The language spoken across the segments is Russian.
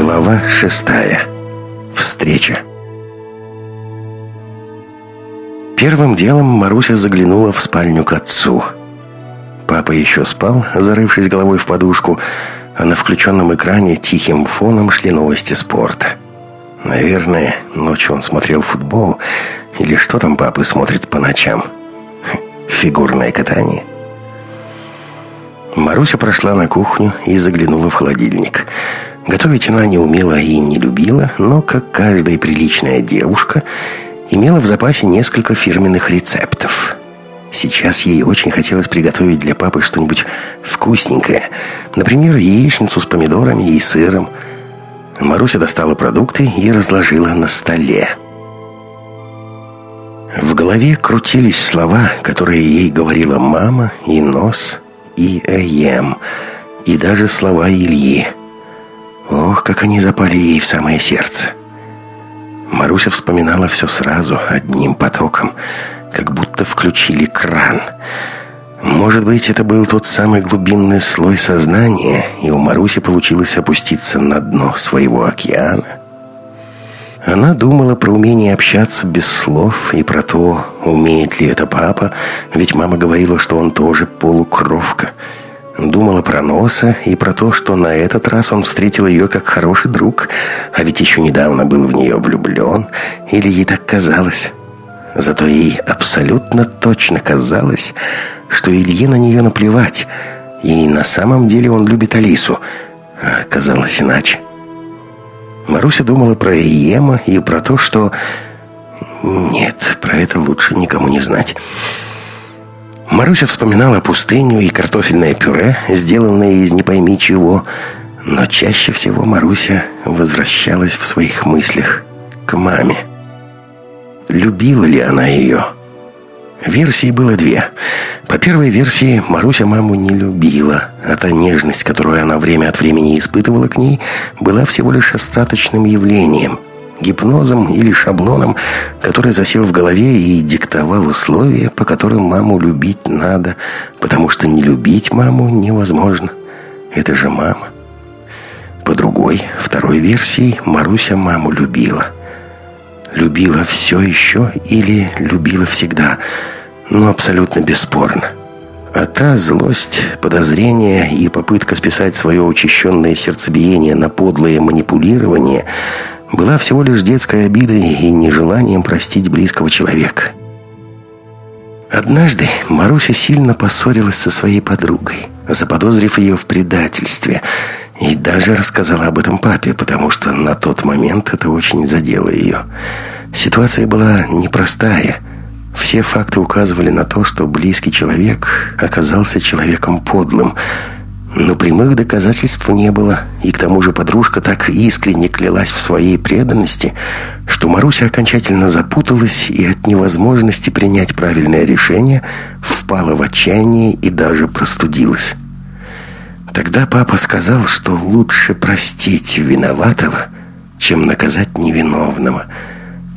Глава шестая. Встреча. Первым делом Маруся заглянула в спальню к отцу. Папа еще спал, зарывшись головой в подушку, а на включенном экране тихим фоном шли новости спорта. Наверное, ночью он смотрел футбол, или что там папы смотрит по ночам. Фигурное катание. Маруся прошла на кухню и заглянула в холодильник. Готовить она не умела и не любила, но, как каждая приличная девушка, имела в запасе несколько фирменных рецептов. Сейчас ей очень хотелось приготовить для папы что-нибудь вкусненькое. Например, яичницу с помидорами и сыром. Маруся достала продукты и разложила на столе. В голове крутились слова, которые ей говорила мама и нос, и Эем, и даже слова Ильи. Ох, как они запали ей в самое сердце. Маруся вспоминала все сразу, одним потоком, как будто включили кран. Может быть, это был тот самый глубинный слой сознания, и у Маруси получилось опуститься на дно своего океана? Она думала про умение общаться без слов и про то, умеет ли это папа, ведь мама говорила, что он тоже полукровка. Думала про носа и про то, что на этот раз он встретил ее как хороший друг, а ведь еще недавно был в нее влюблен, или ей так казалось. Зато ей абсолютно точно казалось, что Илье на нее наплевать, и на самом деле он любит Алису, а оказалось иначе. Маруся думала про Иема и про то, что... Нет, про это лучше никому не знать. Маруся вспоминала пустыню и картофельное пюре, сделанное из не пойми чего, но чаще всего Маруся возвращалась в своих мыслях к маме. Любила ли она ее? Версий было две. По первой версии, Маруся маму не любила, а та нежность, которую она время от времени испытывала к ней, была всего лишь остаточным явлением, гипнозом или шаблоном, который засел в голове и диктовал условия, по которым маму любить надо, потому что не любить маму невозможно. Это же мама. По другой, второй версии, Маруся маму любила – любила все еще или любила всегда, но абсолютно бесспорно. А та злость, подозрение и попытка списать свое учащенное сердцебиение на подлое манипулирование была всего лишь детской обидой и нежеланием простить близкого человека. Однажды Маруся сильно поссорилась со своей подругой, заподозрив ее в предательстве, и даже рассказала об этом папе, потому что на тот момент это очень задело ее. Ситуация была непростая. Все факты указывали на то, что близкий человек оказался человеком подлым. Но прямых доказательств не было, и к тому же подружка так искренне клялась в своей преданности, что Маруся окончательно запуталась и от невозможности принять правильное решение впала в отчаяние и даже простудилась. Тогда папа сказал, что лучше простить виноватого, чем наказать невиновного,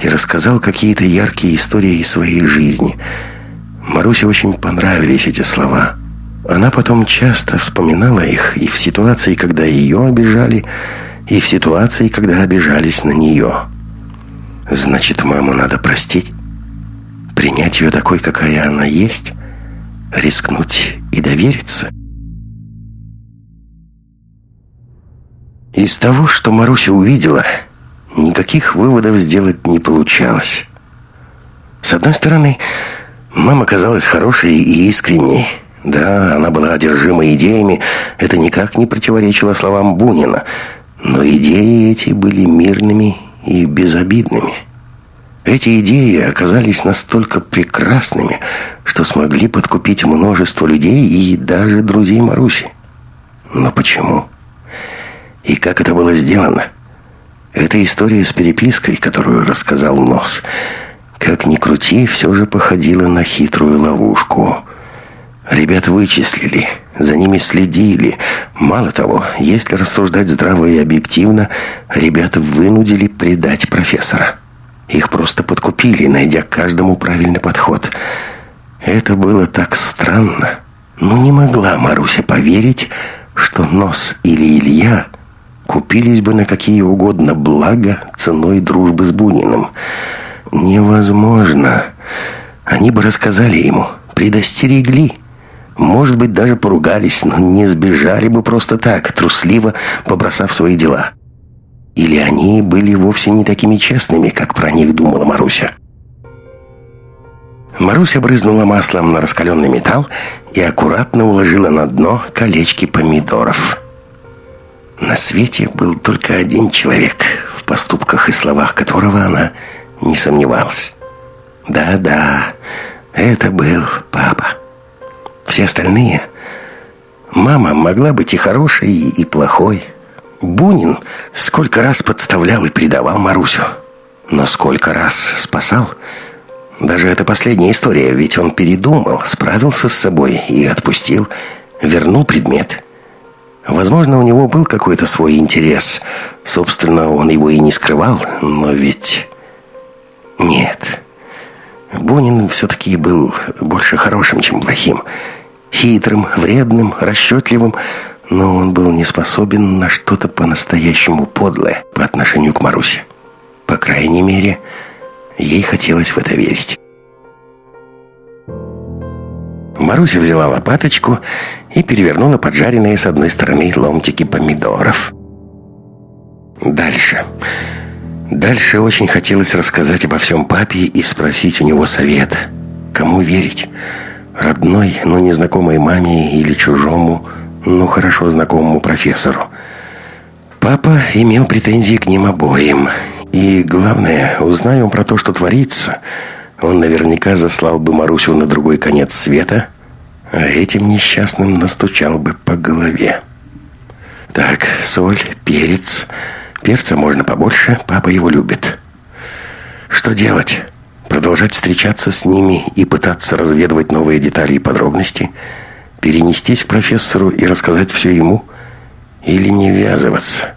и рассказал какие-то яркие истории из своей жизни. Марусе очень понравились эти слова. Она потом часто вспоминала их и в ситуации, когда ее обижали, и в ситуации, когда обижались на нее. Значит, маму надо простить, принять ее такой, какая она есть, рискнуть и довериться – Из того, что Маруся увидела, никаких выводов сделать не получалось. С одной стороны, мама казалась хорошей и искренней. Да, она была одержима идеями, это никак не противоречило словам Бунина. Но идеи эти были мирными и безобидными. Эти идеи оказались настолько прекрасными, что смогли подкупить множество людей и даже друзей Маруси. Но почему? И как это было сделано? Это история с перепиской, которую рассказал Нос. Как ни крути, все же походила на хитрую ловушку. Ребят вычислили, за ними следили. Мало того, если рассуждать здраво и объективно, ребята вынудили предать профессора. Их просто подкупили, найдя каждому правильный подход. Это было так странно. Но не могла Маруся поверить, что Нос или Илья купились бы на какие угодно блага ценой дружбы с Буниным. Невозможно. Они бы рассказали ему, предостерегли. Может быть, даже поругались, но не сбежали бы просто так, трусливо побросав свои дела. Или они были вовсе не такими честными, как про них думала Маруся. Маруся брызнула маслом на раскаленный металл и аккуратно уложила на дно колечки помидоров. На свете был только один человек, в поступках и словах которого она не сомневалась. Да-да, это был папа. Все остальные... Мама могла быть и хорошей, и плохой. Бунин сколько раз подставлял и предавал Марусю. Но сколько раз спасал... Даже эта последняя история, ведь он передумал, справился с собой и отпустил, вернул предмет. Возможно, у него был какой-то свой интерес. Собственно, он его и не скрывал, но ведь... Нет. Бунин все-таки был больше хорошим, чем плохим. Хитрым, вредным, расчетливым, но он был не способен на что-то по-настоящему подлое по отношению к Марусе. По крайней мере, ей хотелось в это верить. Маруся взяла лопаточку и перевернула поджаренные с одной стороны ломтики помидоров. Дальше. Дальше очень хотелось рассказать обо всем папе и спросить у него совет. Кому верить? Родной, но незнакомой маме или чужому, но хорошо знакомому профессору. Папа имел претензии к ним обоим. И главное, узнаем про то, что творится, он наверняка заслал бы Марусю на другой конец света, а этим несчастным настучал бы по голове. Так, соль, перец. Перца можно побольше, папа его любит. Что делать? Продолжать встречаться с ними и пытаться разведывать новые детали и подробности? Перенестись к профессору и рассказать все ему? Или не ввязываться?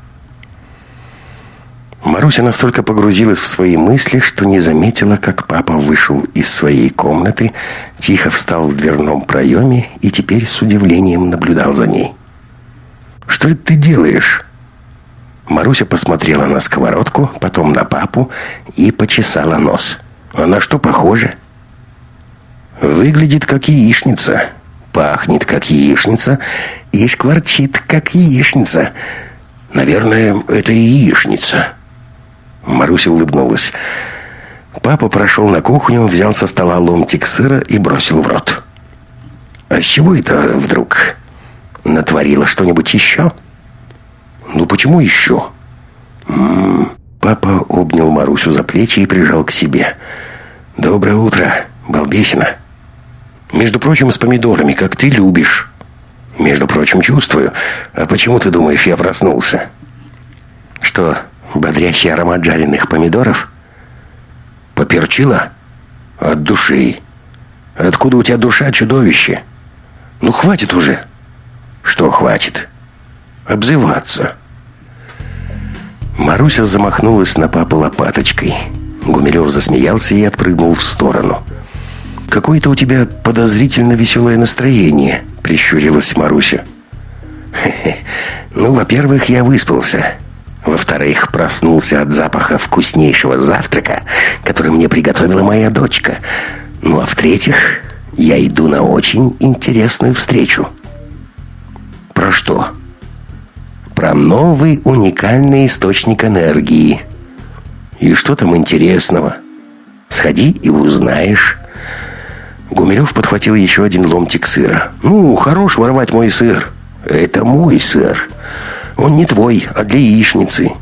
Маруся настолько погрузилась в свои мысли, что не заметила, как папа вышел из своей комнаты, тихо встал в дверном проеме и теперь с удивлением наблюдал за ней. «Что это ты делаешь?» Маруся посмотрела на сковородку, потом на папу и почесала нос. «А на что похоже?» «Выглядит как яичница, пахнет как яичница и шкварчит как яичница. Наверное, это яичница». Маруся улыбнулась. Папа прошел на кухню, взял со стола ломтик сыра и бросил в рот. «А с чего это вдруг? Натворила что-нибудь еще?» «Ну почему еще?» М -м -м. Папа обнял Марусю за плечи и прижал к себе. «Доброе утро, балбесина. Между прочим, с помидорами, как ты любишь. Между прочим, чувствую. А почему ты думаешь, я проснулся?» «Что, бодрящий аромат жареных помидоров. Поперчила? От души. Откуда у тебя душа, чудовище? Ну, хватит уже. Что хватит? Обзываться. Маруся замахнулась на папу лопаточкой. Гумилев засмеялся и отпрыгнул в сторону. «Какое-то у тебя подозрительно веселое настроение», — прищурилась Маруся. «Хе -хе. «Ну, во-первых, я выспался. Во-вторых, проснулся от запаха вкуснейшего завтрака, который мне приготовила моя дочка. Ну а в-третьих, я иду на очень интересную встречу. Про что? Про новый уникальный источник энергии. И что там интересного? Сходи и узнаешь. Гумилев подхватил еще один ломтик сыра. «Ну, хорош воровать мой сыр. Это мой сыр. Он не твой, а для яичницы.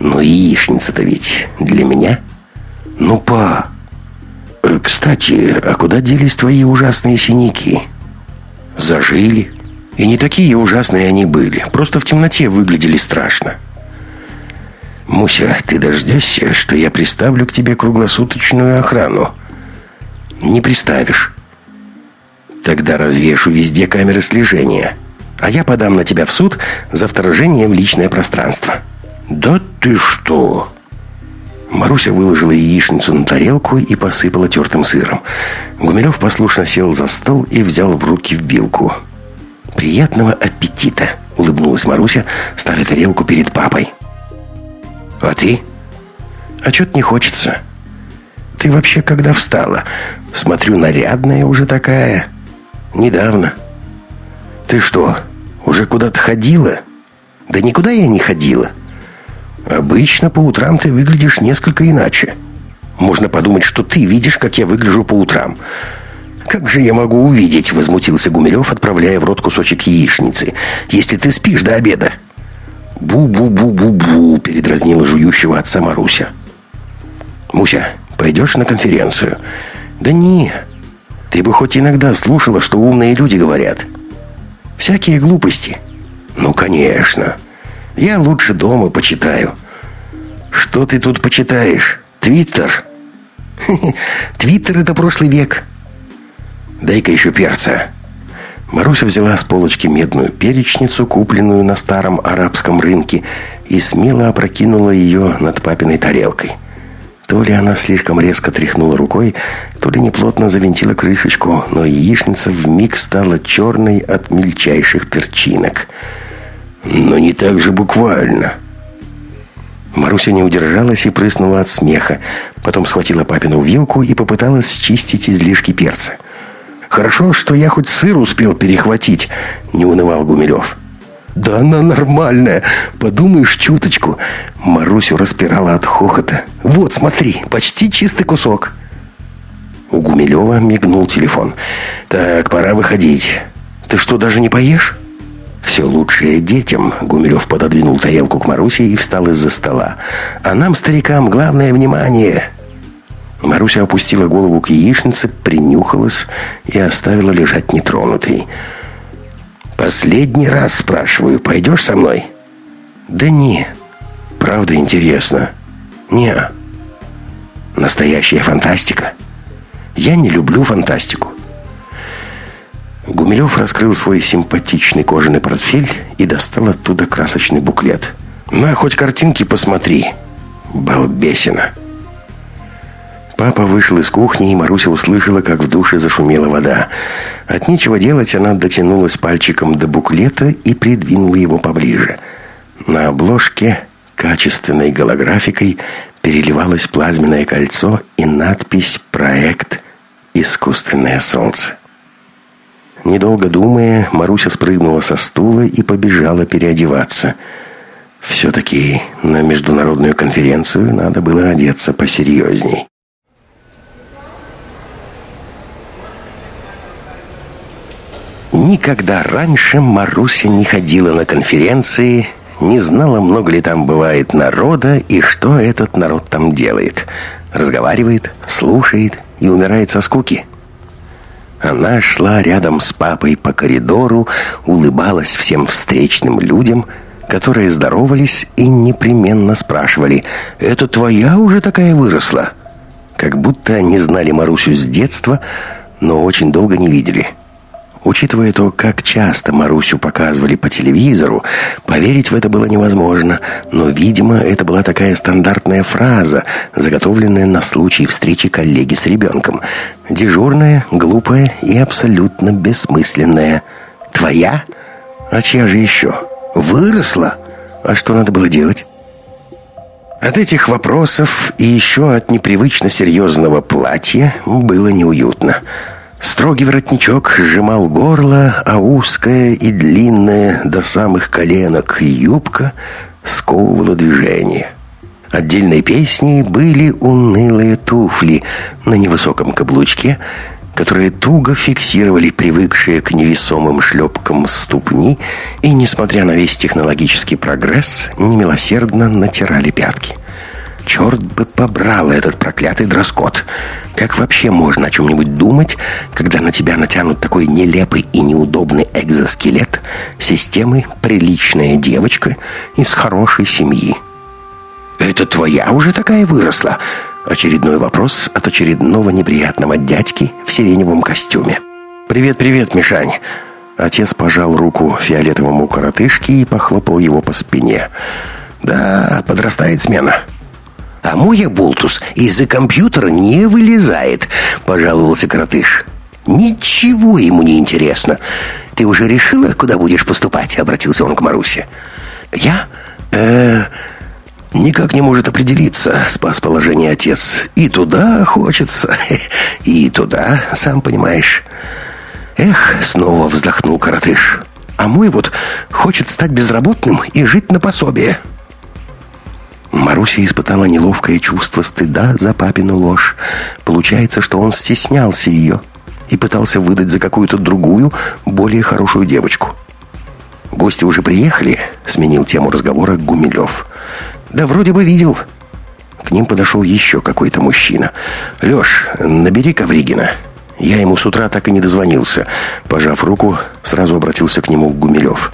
Но яичница-то ведь для меня. Ну, па. Э, кстати, а куда делись твои ужасные синяки? Зажили. И не такие ужасные они были. Просто в темноте выглядели страшно. Муся, ты дождешься, что я приставлю к тебе круглосуточную охрану? Не приставишь. Тогда развешу везде камеры слежения а я подам на тебя в суд за вторжение в личное пространство». «Да ты что?» Маруся выложила яичницу на тарелку и посыпала тертым сыром. Гумилев послушно сел за стол и взял в руки вилку. «Приятного аппетита!» — улыбнулась Маруся, ставя тарелку перед папой. «А ты?» «А что-то не хочется». «Ты вообще когда встала? Смотрю, нарядная уже такая». «Недавно». «Ты что, уже куда-то ходила?» «Да никуда я не ходила». «Обычно по утрам ты выглядишь несколько иначе. Можно подумать, что ты видишь, как я выгляжу по утрам». «Как же я могу увидеть?» — возмутился Гумилев, отправляя в рот кусочек яичницы. «Если ты спишь до обеда». «Бу-бу-бу-бу-бу», — передразнила жующего отца Маруся. «Муся, пойдешь на конференцию?» «Да не, ты бы хоть иногда слушала, что умные люди говорят. Всякие глупости». «Ну, конечно. Я лучше дома почитаю». «Что ты тут почитаешь? Твиттер?» «Твиттер — это прошлый век». Дай-ка еще перца». Маруся взяла с полочки медную перечницу, купленную на старом арабском рынке, и смело опрокинула ее над папиной тарелкой. То ли она слишком резко тряхнула рукой, то ли неплотно завинтила крышечку, но яичница вмиг стала черной от мельчайших перчинок. «Но не так же буквально». Маруся не удержалась и прыснула от смеха. Потом схватила папину вилку и попыталась чистить излишки перца. Хорошо, что я хоть сыр успел перехватить, не унывал Гумилев. Да она нормальная, подумаешь чуточку. Марусю распирала от хохота. Вот, смотри, почти чистый кусок. У Гумилева мигнул телефон. Так, пора выходить. Ты что, даже не поешь? «Все лучшее детям», — Гумилев пододвинул тарелку к Марусе и встал из-за стола. «А нам, старикам, главное внимание. Маруся опустила голову к яичнице, принюхалась и оставила лежать нетронутой. «Последний раз спрашиваю, пойдешь со мной?» «Да не. Правда интересно. Не. Настоящая фантастика. Я не люблю фантастику». Гумилев раскрыл свой симпатичный кожаный портфель и достал оттуда красочный буклет. «На, хоть картинки посмотри. Балбесина». Папа вышел из кухни, и Маруся услышала, как в душе зашумела вода. От нечего делать она дотянулась пальчиком до буклета и придвинула его поближе. На обложке качественной голографикой переливалось плазменное кольцо и надпись «Проект Искусственное солнце». Недолго думая, Маруся спрыгнула со стула и побежала переодеваться. Все-таки на международную конференцию надо было одеться посерьезней. Никогда раньше Маруся не ходила на конференции, не знала, много ли там бывает народа и что этот народ там делает. Разговаривает, слушает и умирает со скуки. Она шла рядом с папой по коридору, улыбалась всем встречным людям, которые здоровались и непременно спрашивали «Это твоя уже такая выросла?» Как будто они знали Марусю с детства, но очень долго не видели – Учитывая то, как часто Марусю показывали по телевизору, поверить в это было невозможно, но, видимо, это была такая стандартная фраза, заготовленная на случай встречи коллеги с ребенком. Дежурная, глупая и абсолютно бессмысленная. «Твоя? А чья же еще? Выросла? А что надо было делать?» От этих вопросов и еще от непривычно серьезного платья было неуютно – Строгий воротничок сжимал горло, а узкая и длинная до самых коленок юбка сковывала движение. Отдельной песней были унылые туфли на невысоком каблучке, которые туго фиксировали привыкшие к невесомым шлепкам ступни и, несмотря на весь технологический прогресс, немилосердно натирали пятки. Черт бы побрал этот проклятый дресс-код. Как вообще можно о чем-нибудь думать, когда на тебя натянут такой нелепый и неудобный экзоскелет системы «приличная девочка» из хорошей семьи? «Это твоя уже такая выросла?» Очередной вопрос от очередного неприятного дядьки в сиреневом костюме. «Привет, привет, Мишань!» Отец пожал руку фиолетовому коротышке и похлопал его по спине. «Да, подрастает смена». «А мой Болтус из-за компьютера не вылезает», — пожаловался Кротыш. «Ничего ему не интересно. ты уже решила, куда будешь поступать?» — обратился он к Марусе. «Я? э Никак не может определиться, спас положение отец. И туда хочется, и туда, сам понимаешь. Эх, снова вздохнул коротыш. А мой вот хочет стать безработным и жить на пособие. Маруся испытала неловкое чувство стыда за папину ложь. Получается, что он стеснялся ее и пытался выдать за какую-то другую, более хорошую девочку. «Гости уже приехали?» — сменил тему разговора Гумилев. «Да вроде бы видел». К ним подошел еще какой-то мужчина. «Леш, набери Ковригина». Я ему с утра так и не дозвонился. Пожав руку, сразу обратился к нему Гумилев.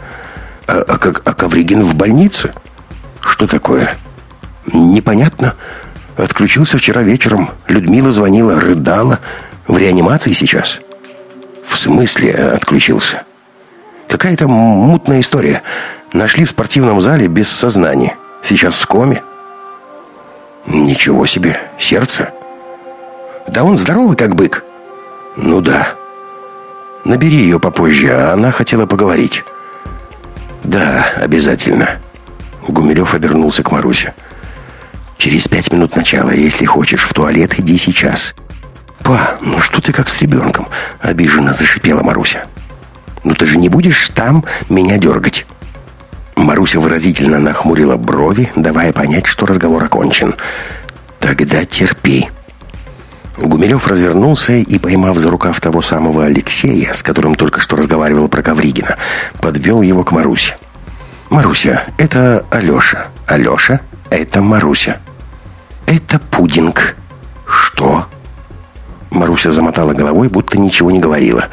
«А, а, а Ковригин в больнице? Что такое?» «Непонятно. Отключился вчера вечером. Людмила звонила, рыдала. В реанимации сейчас». «В смысле отключился?» «Какая-то мутная история. Нашли в спортивном зале без сознания». Сейчас в коме. Ничего себе, сердце. Да он здоровый, как бык. Ну да. Набери ее попозже, она хотела поговорить. Да, обязательно. Гумилев обернулся к Марусе. Через пять минут начала, если хочешь в туалет, иди сейчас. Па, ну что ты как с ребенком? Обиженно зашипела Маруся. Ну ты же не будешь там меня дергать. Маруся выразительно нахмурила брови, давая понять, что разговор окончен. «Тогда терпи». Гумилев развернулся и, поймав за рукав того самого Алексея, с которым только что разговаривал про Ковригина, подвел его к Марусе. «Маруся, это Алеша. Алеша, это Маруся. Это пудинг». «Что?» Маруся замотала головой, будто ничего не говорила.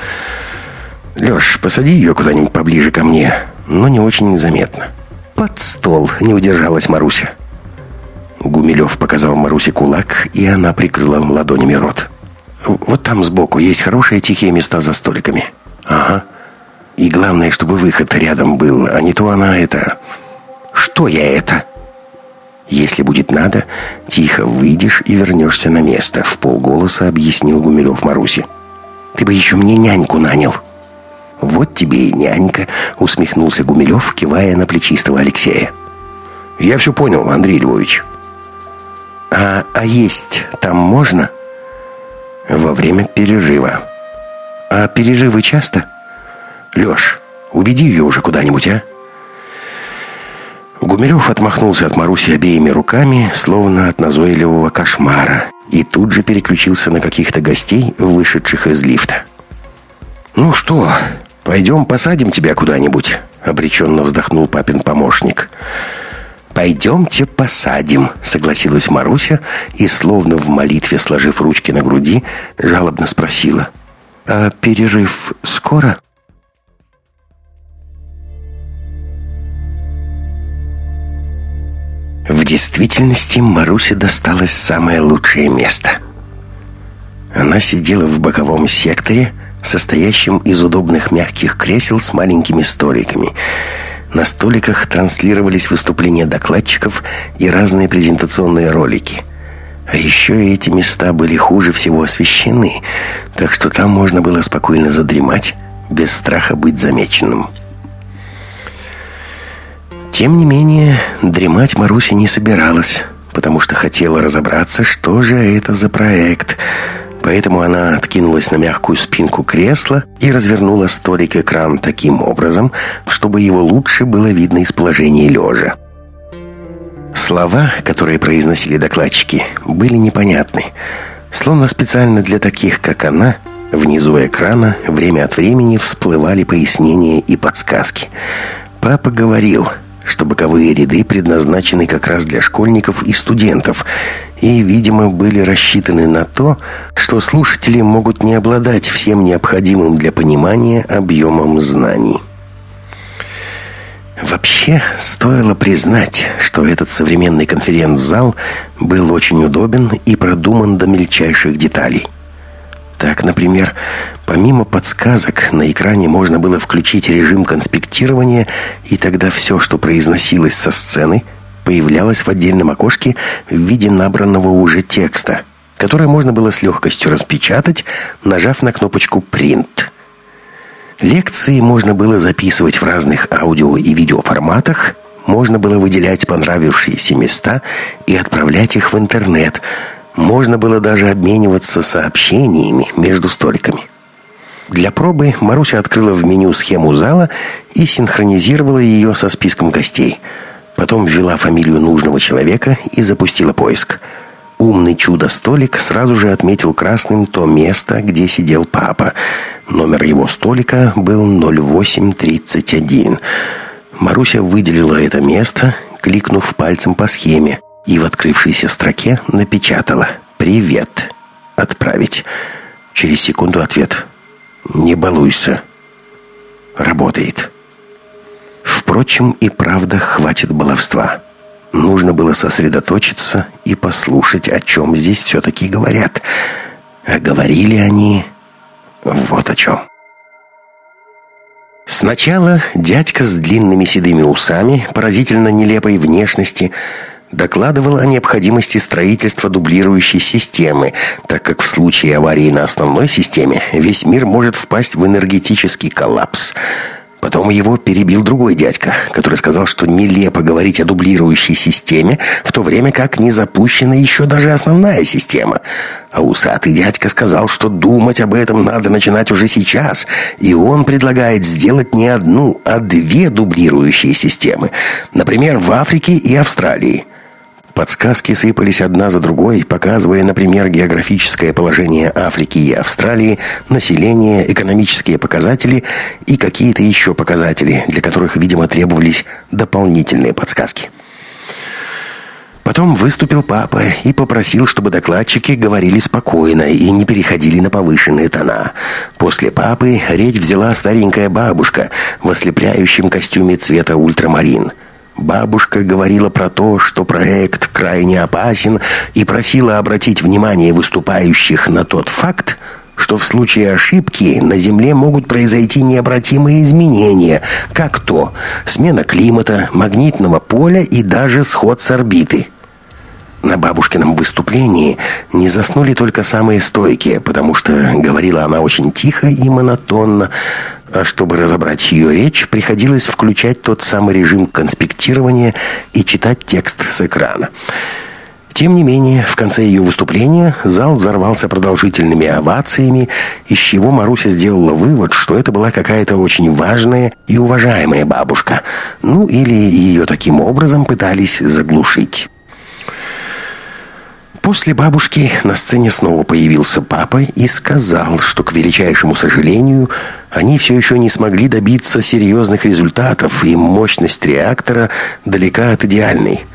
«Леш, посади ее куда-нибудь поближе ко мне но не очень заметно. «Под стол!» — не удержалась Маруся. Гумилев показал Марусе кулак, и она прикрыла ладонями рот. «Вот там сбоку есть хорошие тихие места за столиками». «Ага. И главное, чтобы выход рядом был, а не то она это...» «Что я это?» «Если будет надо, тихо выйдешь и вернешься на место», — в полголоса объяснил Гумилев Марусе. «Ты бы еще мне няньку нанял». «Вот тебе и нянька», — усмехнулся Гумилев, кивая на плечистого Алексея. «Я все понял, Андрей Львович». «А, а есть там можно?» «Во время перерыва». «А перерывы часто?» «Леш, уведи ее уже куда-нибудь, а?» Гумилев отмахнулся от Маруси обеими руками, словно от назойливого кошмара, и тут же переключился на каких-то гостей, вышедших из лифта. «Ну что, «Пойдем посадим тебя куда-нибудь», — обреченно вздохнул папин помощник. «Пойдемте посадим», — согласилась Маруся и, словно в молитве сложив ручки на груди, жалобно спросила. «А перерыв скоро?» В действительности Марусе досталось самое лучшее место. Она сидела в боковом секторе, состоящим из удобных мягких кресел с маленькими столиками. На столиках транслировались выступления докладчиков и разные презентационные ролики. А еще эти места были хуже всего освещены, так что там можно было спокойно задремать, без страха быть замеченным. Тем не менее, дремать Маруся не собиралась, потому что хотела разобраться, что же это за проект – Поэтому она откинулась на мягкую спинку кресла и развернула столик-экран таким образом, чтобы его лучше было видно из положения лежа. Слова, которые произносили докладчики, были непонятны. Словно специально для таких, как она, внизу экрана время от времени всплывали пояснения и подсказки. Папа говорил – что боковые ряды предназначены как раз для школьников и студентов и, видимо, были рассчитаны на то, что слушатели могут не обладать всем необходимым для понимания объемом знаний. Вообще, стоило признать, что этот современный конференц-зал был очень удобен и продуман до мельчайших деталей. Так, например, помимо подсказок на экране можно было включить режим конспектирования, и тогда все, что произносилось со сцены, появлялось в отдельном окошке в виде набранного уже текста, которое можно было с легкостью распечатать, нажав на кнопочку «Принт». Лекции можно было записывать в разных аудио и видеоформатах, можно было выделять понравившиеся места и отправлять их в интернет. Можно было даже обмениваться сообщениями между столиками. Для пробы Маруся открыла в меню схему зала и синхронизировала ее со списком гостей. Потом ввела фамилию нужного человека и запустила поиск – Умный чудо-столик сразу же отметил красным то место, где сидел папа. Номер его столика был 0831. Маруся выделила это место, кликнув пальцем по схеме, и в открывшейся строке напечатала «Привет». «Отправить». Через секунду ответ «Не балуйся». Работает. Впрочем, и правда хватит баловства. Нужно было сосредоточиться и послушать, о чем здесь все-таки говорят. А говорили они вот о чем. Сначала дядька с длинными седыми усами, поразительно нелепой внешности, докладывал о необходимости строительства дублирующей системы, так как в случае аварии на основной системе весь мир может впасть в энергетический коллапс – Потом его перебил другой дядька, который сказал, что нелепо говорить о дублирующей системе, в то время как не запущена еще даже основная система. А усатый дядька сказал, что думать об этом надо начинать уже сейчас, и он предлагает сделать не одну, а две дублирующие системы. Например, в Африке и Австралии. Подсказки сыпались одна за другой, показывая, например, географическое положение Африки и Австралии, население, экономические показатели и какие-то еще показатели, для которых, видимо, требовались дополнительные подсказки. Потом выступил папа и попросил, чтобы докладчики говорили спокойно и не переходили на повышенные тона. После папы речь взяла старенькая бабушка в ослепляющем костюме цвета ультрамарин – Бабушка говорила про то, что проект крайне опасен и просила обратить внимание выступающих на тот факт, что в случае ошибки на Земле могут произойти необратимые изменения, как то смена климата, магнитного поля и даже сход с орбиты. На бабушкином выступлении не заснули только самые стойкие, потому что говорила она очень тихо и монотонно, а чтобы разобрать ее речь, приходилось включать тот самый режим конспектирования и читать текст с экрана. Тем не менее, в конце ее выступления зал взорвался продолжительными овациями, из чего Маруся сделала вывод, что это была какая-то очень важная и уважаемая бабушка. Ну, или ее таким образом пытались заглушить. После бабушки на сцене снова появился папа и сказал, что, к величайшему сожалению, они все еще не смогли добиться серьезных результатов, и мощность реактора далека от идеальной.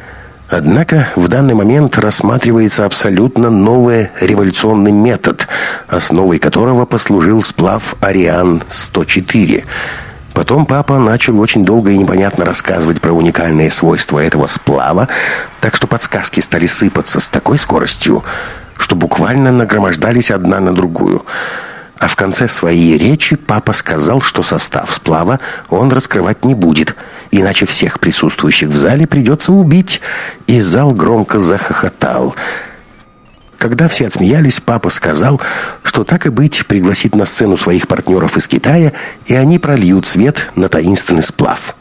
Однако в данный момент рассматривается абсолютно новый революционный метод, основой которого послужил сплав Ариан-104 – Потом папа начал очень долго и непонятно рассказывать про уникальные свойства этого сплава, так что подсказки стали сыпаться с такой скоростью, что буквально нагромождались одна на другую. А в конце своей речи папа сказал, что состав сплава он раскрывать не будет, иначе всех присутствующих в зале придется убить. И зал громко захохотал – когда все отсмеялись, папа сказал, что так и быть, пригласит на сцену своих партнеров из Китая, и они прольют свет на таинственный сплав.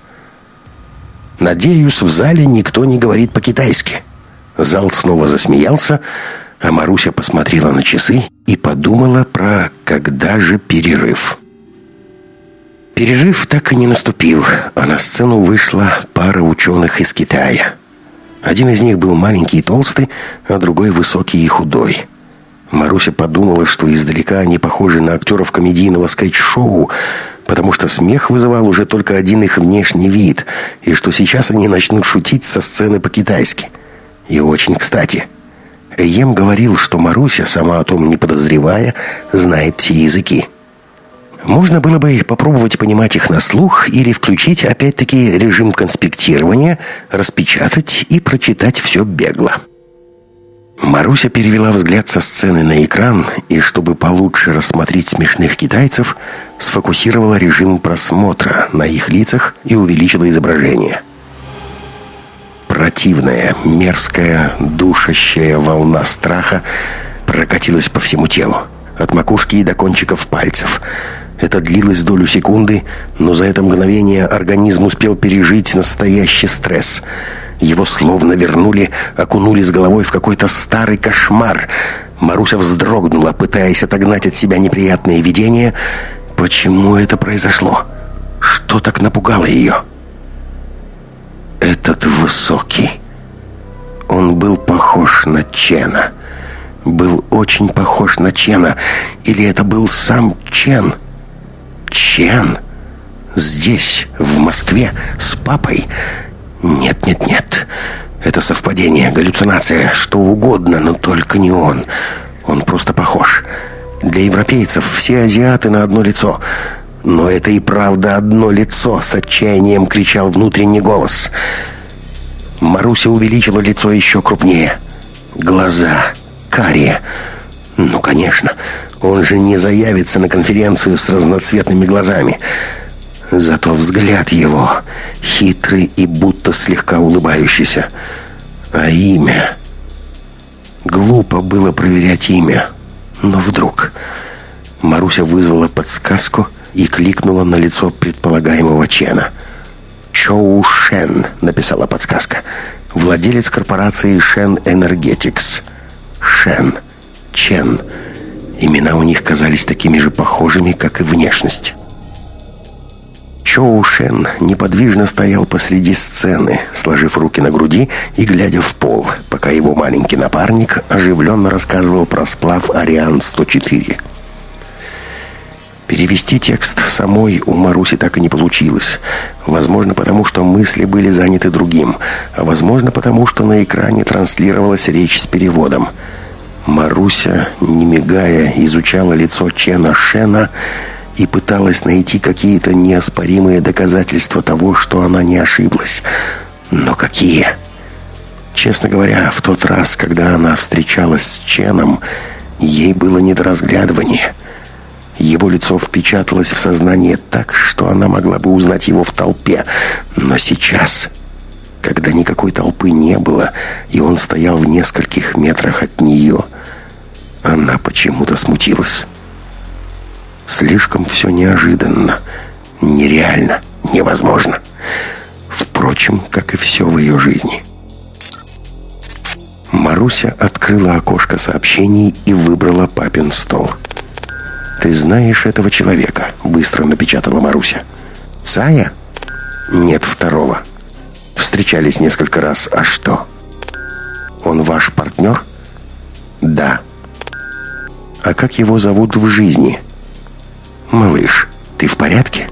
Надеюсь, в зале никто не говорит по-китайски. Зал снова засмеялся, а Маруся посмотрела на часы и подумала про «когда же перерыв?». Перерыв так и не наступил, а на сцену вышла пара ученых из Китая – один из них был маленький и толстый, а другой высокий и худой. Маруся подумала, что издалека они похожи на актеров комедийного скетч-шоу, потому что смех вызывал уже только один их внешний вид, и что сейчас они начнут шутить со сцены по-китайски. И очень кстати. Эем говорил, что Маруся, сама о том не подозревая, знает все языки. Можно было бы попробовать понимать их на слух или включить опять-таки режим конспектирования, распечатать и прочитать все бегло. Маруся перевела взгляд со сцены на экран и, чтобы получше рассмотреть смешных китайцев, сфокусировала режим просмотра на их лицах и увеличила изображение. Противная, мерзкая, душащая волна страха прокатилась по всему телу, от макушки и до кончиков пальцев – Это длилось долю секунды, но за это мгновение организм успел пережить настоящий стресс. Его словно вернули, окунули с головой в какой-то старый кошмар. Маруся вздрогнула, пытаясь отогнать от себя неприятные видения. Почему это произошло? Что так напугало ее? Этот высокий. Он был похож на Чена. Был очень похож на Чена. Или это был сам Чен? Чен? Здесь, в Москве, с папой? Нет, нет, нет. Это совпадение, галлюцинация, что угодно, но только не он. Он просто похож. Для европейцев все азиаты на одно лицо. Но это и правда одно лицо, с отчаянием кричал внутренний голос. Маруся увеличила лицо еще крупнее. Глаза карие. Ну, конечно, он же не заявится на конференцию с разноцветными глазами. Зато взгляд его хитрый и будто слегка улыбающийся. А имя... Глупо было проверять имя. Но вдруг... Маруся вызвала подсказку и кликнула на лицо предполагаемого Чена. «Чоу Шен», — написала подсказка. «Владелец корпорации Шен Энергетикс». Шен, Чен. Имена у них казались такими же похожими, как и внешность. Чоу Шен неподвижно стоял посреди сцены, сложив руки на груди и глядя в пол, пока его маленький напарник оживленно рассказывал про сплав Ариан-104. Перевести текст самой у Маруси так и не получилось. Возможно, потому что мысли были заняты другим, а возможно, потому что на экране транслировалась речь с переводом. Маруся, не мигая, изучала лицо Чена Шена и пыталась найти какие-то неоспоримые доказательства того, что она не ошиблась. Но какие? Честно говоря, в тот раз, когда она встречалась с Ченом, ей было не до разглядывания. Его лицо впечаталось в сознание так, что она могла бы узнать его в толпе. Но сейчас, когда никакой толпы не было, и он стоял в нескольких метрах от нее, она почему-то смутилась. Слишком все неожиданно, нереально, невозможно. Впрочем, как и все в ее жизни. Маруся открыла окошко сообщений и выбрала папин стол. «Ты знаешь этого человека?» — быстро напечатала Маруся. «Цая?» «Нет второго. Встречались несколько раз. А что?» «Он ваш партнер?» «Да». «А как его зовут в жизни?» «Малыш, ты в порядке?»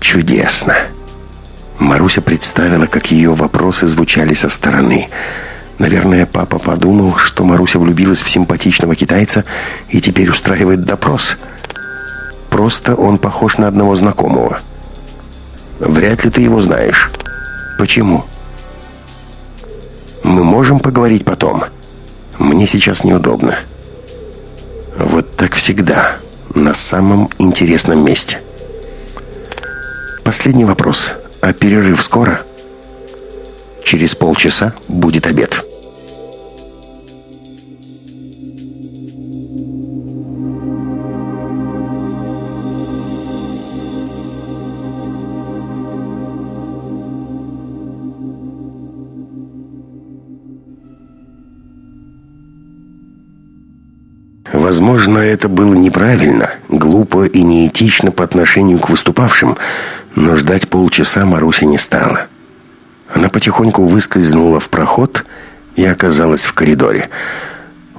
«Чудесно!» Маруся представила, как ее вопросы звучали со стороны. Наверное, папа подумал, что Маруся влюбилась в симпатичного китайца и теперь устраивает допрос. Просто он похож на одного знакомого. Вряд ли ты его знаешь. Почему? Мы можем поговорить потом. Мне сейчас неудобно. Вот так всегда на самом интересном месте. Последний вопрос. А перерыв скоро? Через полчаса будет обед. Возможно, это было неправильно, глупо и неэтично по отношению к выступавшим, но ждать полчаса Маруся не стала. Она потихоньку выскользнула в проход и оказалась в коридоре.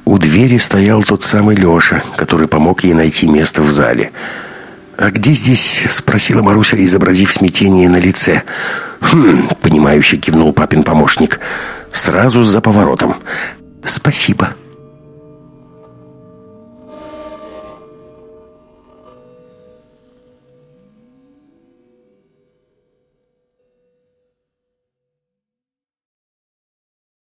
У двери стоял тот самый Леша, который помог ей найти место в зале. «А где здесь?» — спросила Маруся, изобразив смятение на лице. «Хм...» — понимающе кивнул папин помощник. «Сразу за поворотом». «Спасибо»,